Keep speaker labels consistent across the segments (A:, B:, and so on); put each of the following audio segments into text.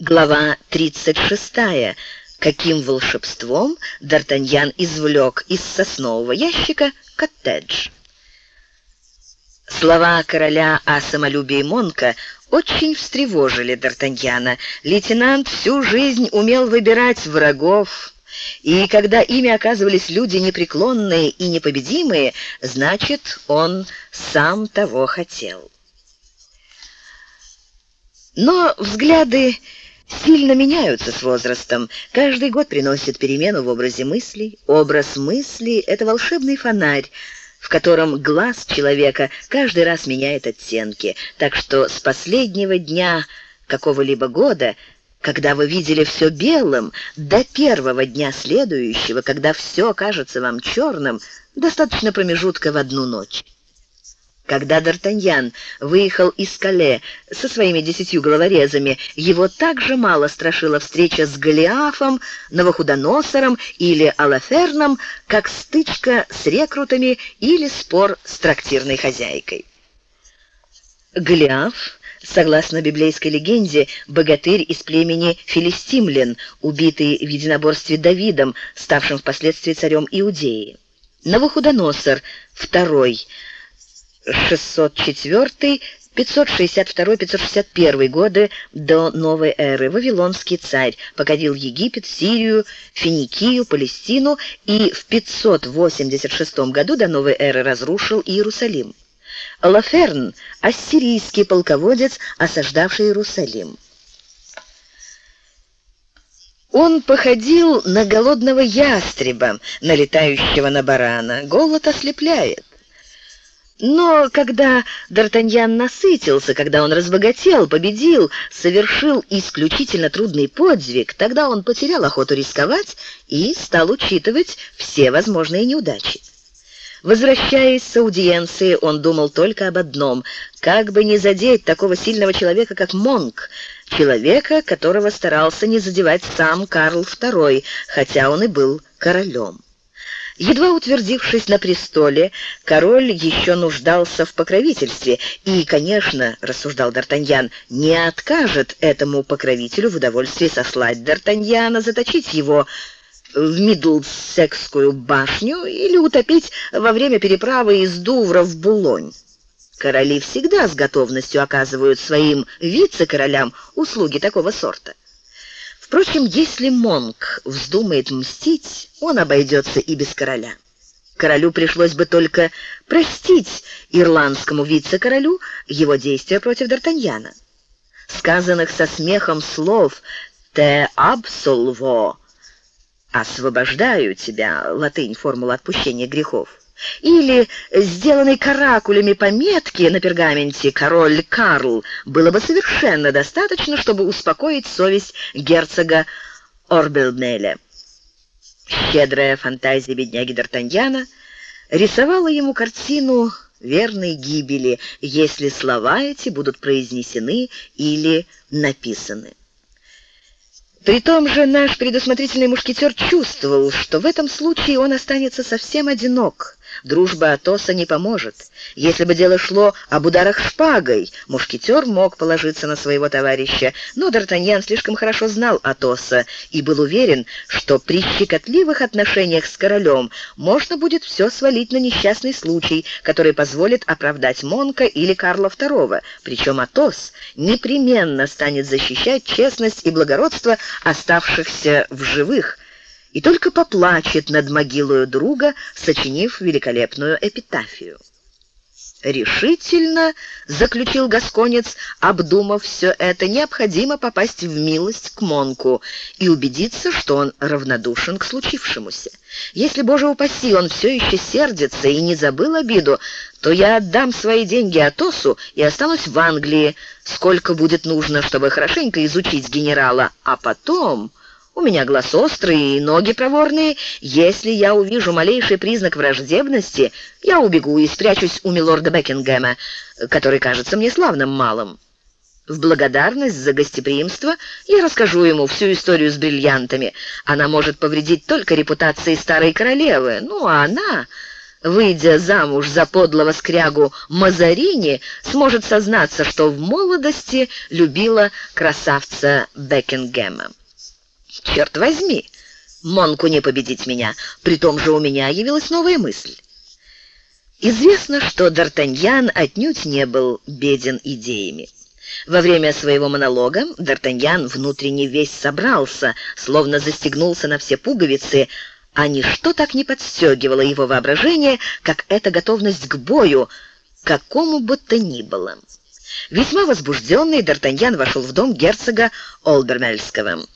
A: Глава 36. Каким волшебством Д'Артаньян извлек из соснового ящика коттедж. Слова короля о самолюбии Монка очень встревожили Д'Артаньяна. Лейтенант всю жизнь умел выбирать врагов, и когда ими оказывались люди непреклонные и непобедимые, значит, он сам того хотел. Но взгляды сильно меняются с возрастом. Каждый год приносит перемену в образе мыслей. Образ мысли — это волшебный фонарь, в котором глаз человека каждый раз меняет оттенки. Так что с последнего дня какого-либо года, когда вы видели все белым, до первого дня следующего, когда все кажется вам черным, достаточно промежутка в одну ночь. Когда Д'Артаньян выехал из Кале со своими десятью головорезами, его так же мало страшила встреча с Голиафом, Новохудоносором или Алаферном, как стычка с рекрутами или спор с трактирной хозяйкой. Голиаф, согласно библейской легенде, богатырь из племени филистимлян, убитый в единоборстве Давидом, ставшим впоследствии царем Иудеи. Новохудоносор, второй – 604 562-561 годы до новой эры. Вавилонский царь покорил Египет, Сирию, Финикию, Палестину и в 586 году до новой эры разрушил Иерусалим. Лаферн – ассирийский полководец, осаждавший Иерусалим. Он походил на голодного ястреба, налетающего на барана. Голод ослепляет. Но когда Д'Артаньян насытился, когда он разбогател, победил, совершил исключительно трудный подвиг, тогда он потерял охоту рисковать и стал учитывать все возможные неудачи. Возвращаясь с аудиенции, он думал только об одном — как бы не задеть такого сильного человека, как Монк, человека, которого старался не задевать сам Карл II, хотя он и был королем. Едва утвердившись на престоле, король еще нуждался в покровительстве и, конечно, рассуждал Д'Артаньян, не откажет этому покровителю в удовольствии сослать Д'Артаньяна, заточить его в Мидлсекскую башню или утопить во время переправы из Дувра в Булонь. Короли всегда с готовностью оказывают своим вице-королям услуги такого сорта. Впрочем, если Монк вздумает мстить, он обойдется и без короля. Королю пришлось бы только простить ирландскому вице-королю его действия против Д'Артаньяна. Сказанных со смехом слов «те абсолво» «освобождаю тебя» — латынь, формула отпущения грехов или сделанной каракулями пометки на пергаменте «Король Карл» было бы совершенно достаточно, чтобы успокоить совесть герцога Орбелнеля. Щедрая фантазия бедняги Д'Артаньяна рисовала ему картину верной гибели, если слова эти будут произнесены или написаны. При том же наш предусмотрительный мушкетер чувствовал, что в этом случае он останется совсем одинок. Дружба Атоса не поможет. Если бы дело шло об ударах шпагой, мушкетер мог положиться на своего товарища, но Д'Артаньян слишком хорошо знал Атоса и был уверен, что при щекотливых отношениях с королем можно будет все свалить на несчастный случай, который позволит оправдать Монка или Карла II, причем Атос непременно станет защищать честность и благородство оставшихся в живых, и только поплачет над могилой друга, сочинив великолепную эпитафию. Решительно, заключил Гасконец, обдумав все это, необходимо попасть в милость к Монку и убедиться, что он равнодушен к случившемуся. Если, Боже упаси, он все еще сердится и не забыл обиду, то я отдам свои деньги Атосу и останусь в Англии, сколько будет нужно, чтобы хорошенько изучить генерала, а потом... У меня глаз острый и ноги проворные. Если я увижу малейший признак враждебности, я убегу и спрячусь у милорда Бекингема, который кажется мне славным малым. В благодарность за гостеприимство я расскажу ему всю историю с бриллиантами. Она может повредить только репутации старой королевы. Ну, а она выйдя замуж за подлого скрягу Мазарини, сможет сознаться, что в молодости любила красавца Бекингема. Черт возьми, Монку не победить меня, при том же у меня явилась новая мысль. Известно, что Д'Артаньян отнюдь не был беден идеями. Во время своего монолога Д'Артаньян внутренне весь собрался, словно застегнулся на все пуговицы, а ничто так не подстегивало его воображение, как эта готовность к бою, какому бы то ни было. Весьма возбужденный Д'Артаньян вошел в дом герцога Олбермельского.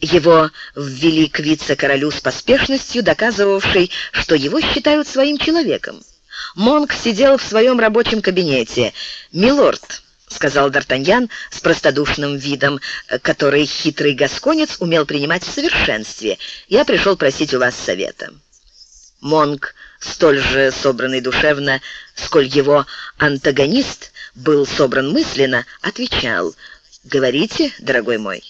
A: Его ввели к вице-королю с поспешностью, доказывавшей, что его считают своим человеком. Монк сидел в своем рабочем кабинете. «Милорд», — сказал Д'Артаньян с простодушным видом, который хитрый гасконец умел принимать в совершенстве, «я пришел просить у вас совета». Монк, столь же собранный душевно, сколь его антагонист был собран мысленно, отвечал «Говорите, дорогой мой».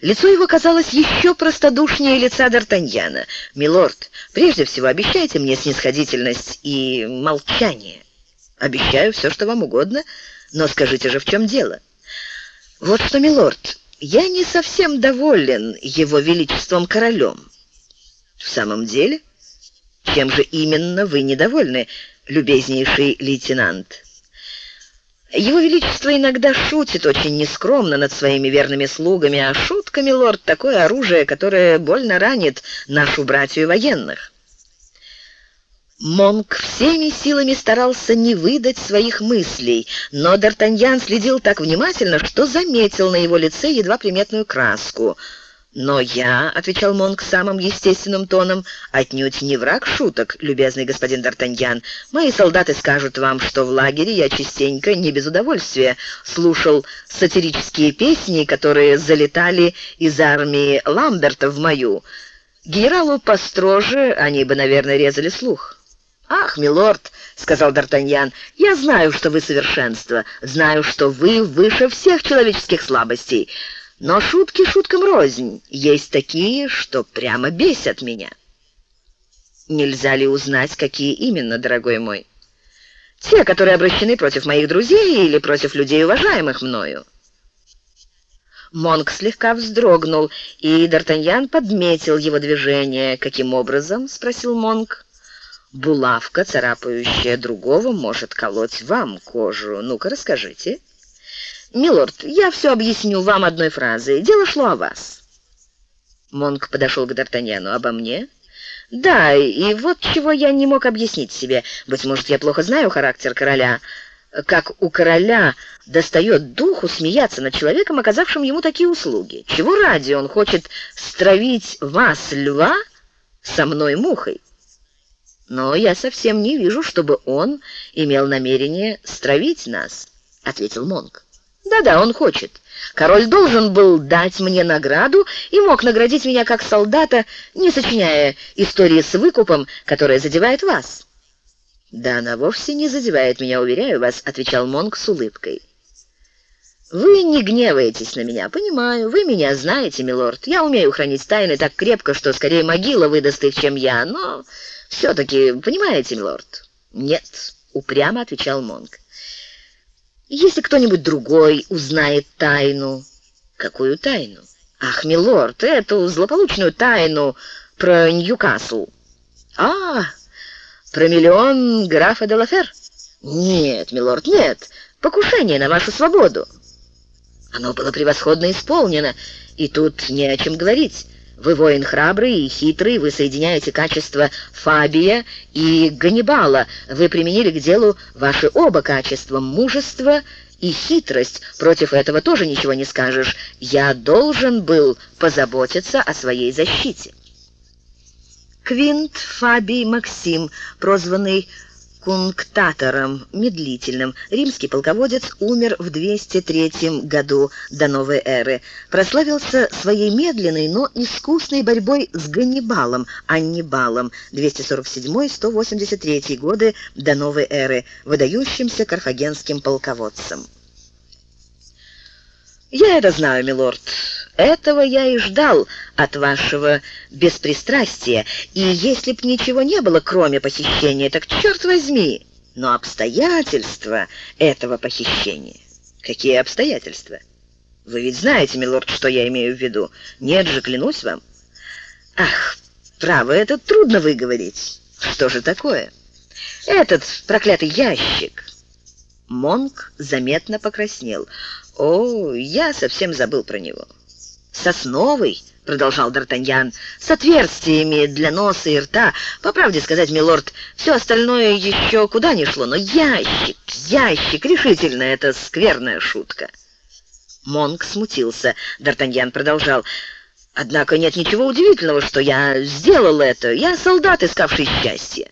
A: Лицо его казалось еще простодушнее лица Д'Артаньяна. «Милорд, прежде всего обещайте мне снисходительность и молчание». «Обещаю все, что вам угодно, но скажите же, в чем дело?» «Вот что, милорд, я не совсем доволен его величеством королем». «В самом деле? Чем же именно вы недовольны, любезнейший лейтенант?» Его Величество иногда шутит очень нескромно над своими верными слугами, а шутка, милорд, такое оружие, которое больно ранит нашу братью военных. Монк всеми силами старался не выдать своих мыслей, но Д'Артаньян следил так внимательно, что заметил на его лице едва приметную краску — «Но я», — отвечал Монк самым естественным тоном, — «отнюдь не враг шуток, любезный господин Д'Артаньян. Мои солдаты скажут вам, что в лагере я частенько, не без удовольствия, слушал сатирические песни, которые залетали из армии Ламберта в мою. Генералу построже они бы, наверное, резали слух». «Ах, милорд», — сказал Д'Артаньян, — «я знаю, что вы совершенство, знаю, что вы выше всех человеческих слабостей». Но шутки шуткам рознь. Есть такие, что прямо бесят меня. Нельзя ли узнать, какие именно, дорогой мой? Те, которые обращены против моих друзей или против людей, уважаемых мною. Монк слегка вздрогнул, и Д'Артаньян подметил его движение. «Каким образом?» — спросил Монк. «Булавка, царапающая другого, может колоть вам кожу. Ну-ка, расскажите». «Милорд, я все объясню вам одной фразой. Дело шло о вас». Монк подошел к Д'Артаньяну. «Обо мне?» «Да, и вот чего я не мог объяснить себе. Быть может, я плохо знаю характер короля. Как у короля достает духу смеяться над человеком, оказавшим ему такие услуги. Чего ради он хочет стравить вас, льва, со мной мухой?» «Но я совсем не вижу, чтобы он имел намерение стравить нас», — ответил Монк. Да-да, он хочет. Король должен был дать мне награду и мог наградить меня как солдата, не сочиняя истории с выкупом, которая задевает вас. Да она вовсе не задевает меня, уверяю вас, отвечал Монк с улыбкой. Вы не гневаетесь на меня, понимаю. Вы меня знаете, милорд. Я умею хранить тайны так крепко, что скорее могила выдаст их, чем я, но все таки понимаете, милорд? Нет, упрямо отвечал Монк. Если кто-нибудь другой узнает тайну... Какую тайну? Ах, милорд, эту злополучную тайну про Ньюкасл. А, про миллион графа де Лафер? Нет, милорд, нет. Покушение на вашу свободу. Оно было превосходно исполнено, и тут не о чем говорить. Вы воин храбрый и хитрый, вы соединяете качества Фабия и Ганнибала. Вы применили к делу ваши оба качества — мужество и хитрость. Против этого тоже ничего не скажешь. Я должен был позаботиться о своей защите. Квинт Фабий Максим, прозванный кунктатором, медлительным. Римский полководец умер в 203 году до новой эры. Прославился своей медленной, но искусной борьбой с Ганнибалом, Аннибалом, 247-183 годы до новой эры, выдающимся карфагенским полководцем. «Я это знаю, милорд. Этого я и ждал от вашего беспристрастия, и если б ничего не было, кроме похищения, так черт возьми, но обстоятельства этого похищения... Какие обстоятельства? Вы ведь знаете, милорд, что я имею в виду. Нет же, клянусь вам. Ах, право, это трудно выговорить. Что же такое? Этот проклятый ящик. Монк заметно покраснел. О, я совсем забыл про него. Сосновый, продолжал Д'Артаньян, с отверстиями для носа и рта. По правде сказать, милорд, все остальное еще куда ни шло, но ящик, ящик, решительно, это скверная шутка. Монк смутился. Д'Артаньян продолжал. «Однако нет ничего удивительного, что я сделал это. Я солдат, искавший счастье.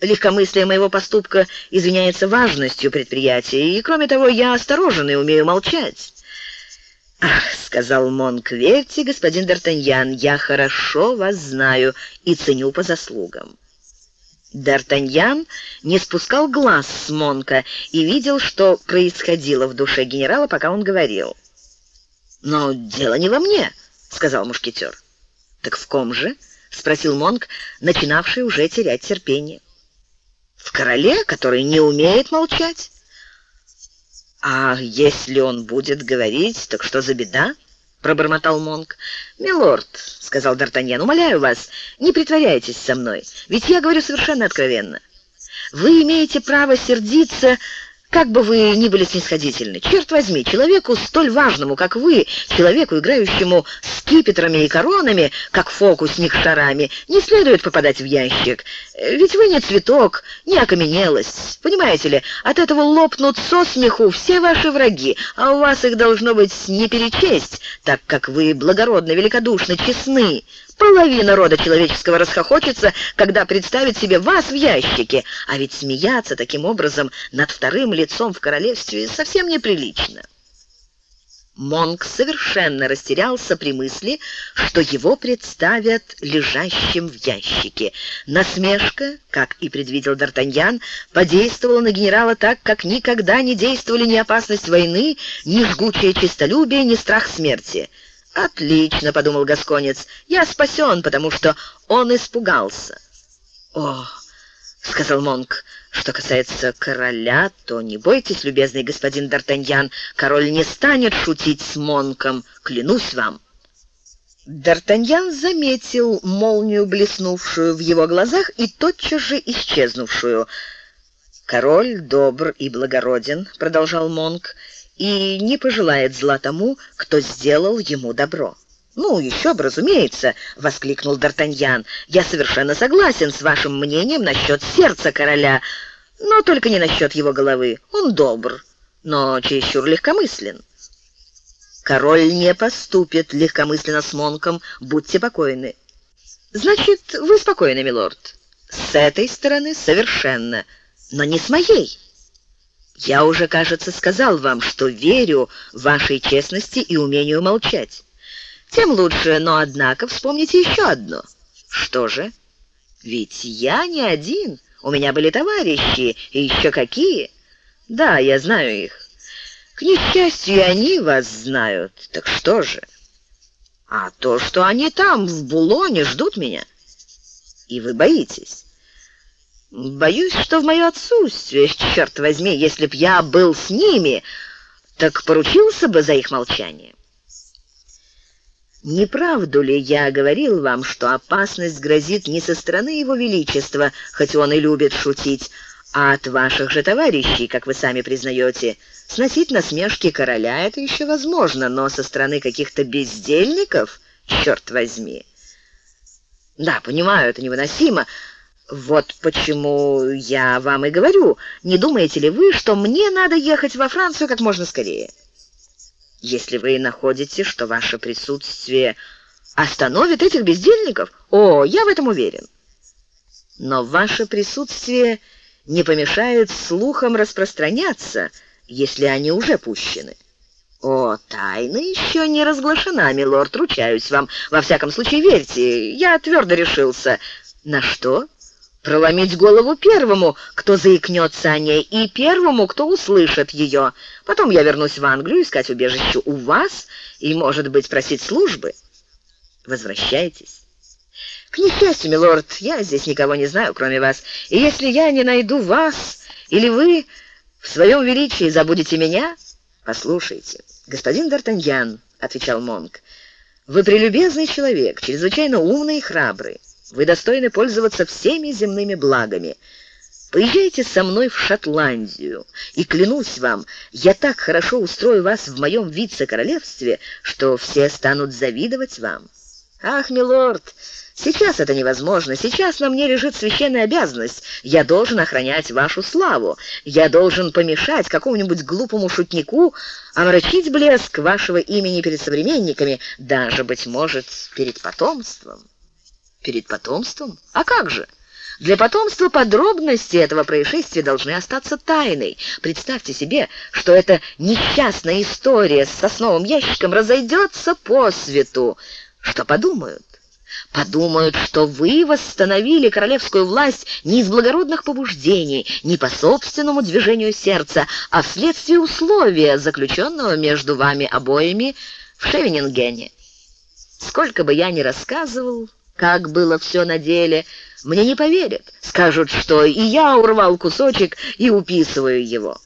A: Легкомыслие моего поступка извиняется важностью предприятия, и, кроме того, я осторожен и умею молчать». «Ах», — сказал Монк, — «верьте, господин Д'Артаньян, я хорошо вас знаю и ценю по заслугам». Д'Артаньян не спускал глаз с Монка и видел, что происходило в душе генерала, пока он говорил. «Но дело не во мне», — сказал мушкетер. «Так в ком же?» — спросил Монк, начинавший уже терять терпение. «В короле, который не умеет молчать». «А если он будет говорить, так что за беда?» — пробормотал Монк. «Милорд», — сказал Д'Артаньян, — «умоляю вас, не притворяйтесь со мной, ведь я говорю совершенно откровенно. Вы имеете право сердиться как бы вы ни были снисходительны, черт возьми, человеку столь важному, как вы, человеку, играющему скипетрами и коронами, как фокусник шарами, не следует попадать в ящик. Ведь вы не цветок, не окаменелость. Понимаете ли, от этого лопнут со смеху все ваши враги, а у вас их должно быть не перечесть, так как вы благородны, великодушны, честны. Половина рода человеческого расхохочется, когда представит себе вас в ящике, а ведь смеяться таким образом над вторым лицом в королевстве совсем неприлично. Монк совершенно растерялся при мысли, что его представят лежащим в ящике. Насмешка, как и предвидел Д'Артаньян, подействовала на генерала так, как никогда не действовали ни опасность войны, ни жгучее честолюбие, ни страх смерти. «Отлично», — подумал Гасконец, — «я спасен, потому что он испугался». «О», — сказал Монк, — «что касается короля, то не бойтесь, любезный господин Д'Артаньян, король не станет шутить с Монком, клянусь вам». Д'Артаньян заметил молнию, блеснувшую в его глазах и тотчас же исчезнувшую. «Король добр и благороден», — продолжал Монк, — и не пожелает зла тому, кто сделал ему добро. «Ну, еще бы, разумеется!» — воскликнул Д'Артаньян. «Я совершенно согласен с вашим мнением насчет сердца короля, но только не насчет его головы. Он добр, но чересчур легкомыслен». «Король не поступит легкомысленно с Монком, будьте покойны». «Значит, вы спокойны, милорд?» «С этой стороны совершенно, но не с моей». Я уже, кажется, сказал вам, что верю вашей честности и умению молчать. Тем лучше, но, однако, вспомните еще одно. Что же? Ведь я не один. У меня были товарищи, и еще какие. Да, я знаю их. К несчастью, они вас знают. Так что же? А то, что они там, в Булоне, ждут меня. И вы боитесь. Боюсь, что в мое отсутствие, черт возьми, если б я был с ними, так поручился бы за их молчание. Не правду ли я говорил вам, что опасность грозит не со стороны его величества, хоть он и любит шутить, а от ваших же товарищей, как вы сами признаете. Сносить насмешки короля — это еще возможно, но со стороны каких-то бездельников, черт возьми. Да, понимаю, это невыносимо, вот почему я вам и говорю, не думаете ли вы, что мне надо ехать во Францию как можно скорее? Если вы находите, что ваше присутствие остановит этих бездельников, о, я в этом уверен. Но ваше присутствие не помешает слухам распространяться, если они уже пущены. О, тайна еще не разглашена, милорд, ручаюсь вам. Во всяком случае, верьте, я твердо решился. На что? Проломить голову первому, кто заикнется о ней, и первому, кто услышит ее. Потом я вернусь в Англию искать убежище у вас и, может быть, просить службы. Возвращайтесь. К несчастью, милорд, я здесь никого не знаю, кроме вас, и если я не найду вас, или вы в своем величии забудете меня, послушайте, господин Д'Артаньян, отвечал Монк, вы прелюбезный человек, чрезвычайно умный и храбрый. Вы достойны пользоваться всеми земными благами. Поезжайте со мной в Шотландию, и клянусь вам, я так хорошо устрою вас в моем вице-королевстве, что все станут завидовать вам. Ах, милорд, сейчас это невозможно. Сейчас на мне лежит священная обязанность. Я должен охранять вашу славу. Я должен помешать какому-нибудь глупому шутнику омрачить блеск вашего имени перед современниками, даже быть может, перед потомством. Перед потомством? А как же? Для потомства подробности этого происшествия должны остаться тайной. Представьте себе, что эта несчастная история с сосновым ящиком разойдется по свету. Что подумают? Подумают, что вы восстановили королевскую власть не из благородных побуждений, не по собственному движению сердца, а вследствие условия, заключенного между вами обоими в Шевенингене. Сколько бы я ни рассказывал, как было все на деле, мне не поверят. Скажут, что и я урвал кусочек и уписываю его.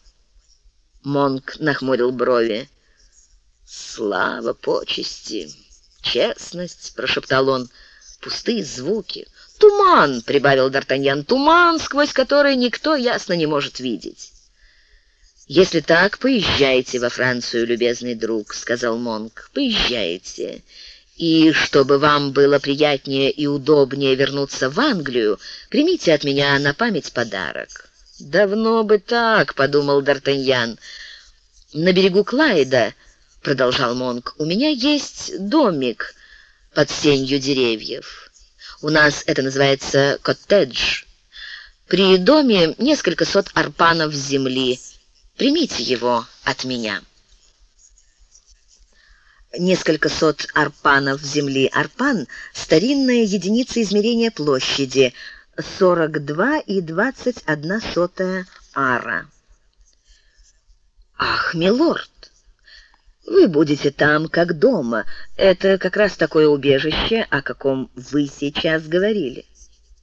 A: Монк нахмурил брови. Слава почести, честность, прошептал он. Пустые звуки. Туман, прибавил Д'Артаньян, туман, сквозь который никто ясно не может видеть. Если так, поезжайте во Францию, любезный друг, сказал Монк. Поезжайте. И чтобы вам было приятнее и удобнее вернуться в Англию, примите от меня на память подарок. Давно бы так, подумал Д'Артаньян. На берегу Клайда, продолжал Монк, у меня есть домик под сенью деревьев. У нас это называется коттедж. При доме несколько сот арпанов земли. Примите его от меня несколько сот арпанов земли. Арпан — старинная единица измерения площади, 42 и 21 сотая ара. Ах, милорд, вы будете там, как дома. Это как раз такое убежище, о каком вы сейчас говорили.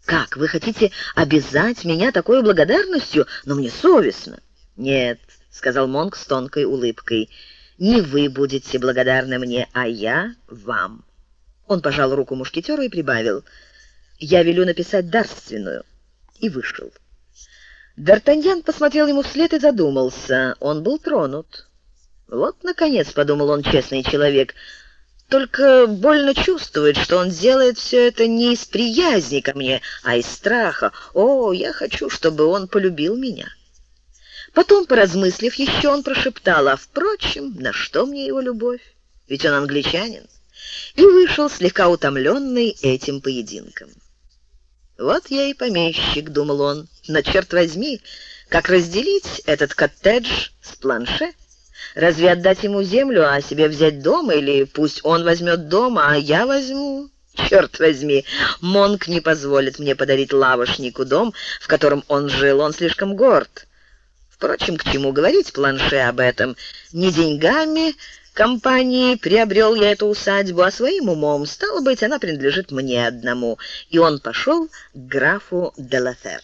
A: Как, вы хотите обязать меня такой благодарностью? Но мне совестно. Нет, сказал Монк с тонкой улыбкой. Не вы будете благодарны мне, а я вам. Он пожал руку мушкетеру и прибавил: "Я велю написать дарственную". И вышел. Д'Артаньян посмотрел ему вслед и задумался. Он был тронут. Вот наконец, подумал он, честный человек, только больно чувствует, что он делает все это не из приязни ко мне, а из страха. О, я хочу, чтобы он полюбил меня. Потом, поразмыслив еще, он прошептал, а впрочем, на что мне его любовь? Ведь он англичанин. И вышел слегка утомленный этим поединком. Вот я и помещик, думал он. Но черт возьми, как разделить этот коттедж с планше? Разве отдать ему землю, а себе взять дом, или пусть он возьмет дом, а я возьму? Черт возьми, Монк не позволит мне подарить лавошнику дом, в котором он жил, он слишком горд. Впрочем, к чему говорить планше об этом? Не деньгами компании приобрел я эту усадьбу, а своим умом. Стало быть, она принадлежит мне одному. И он пошел к графу Делафер.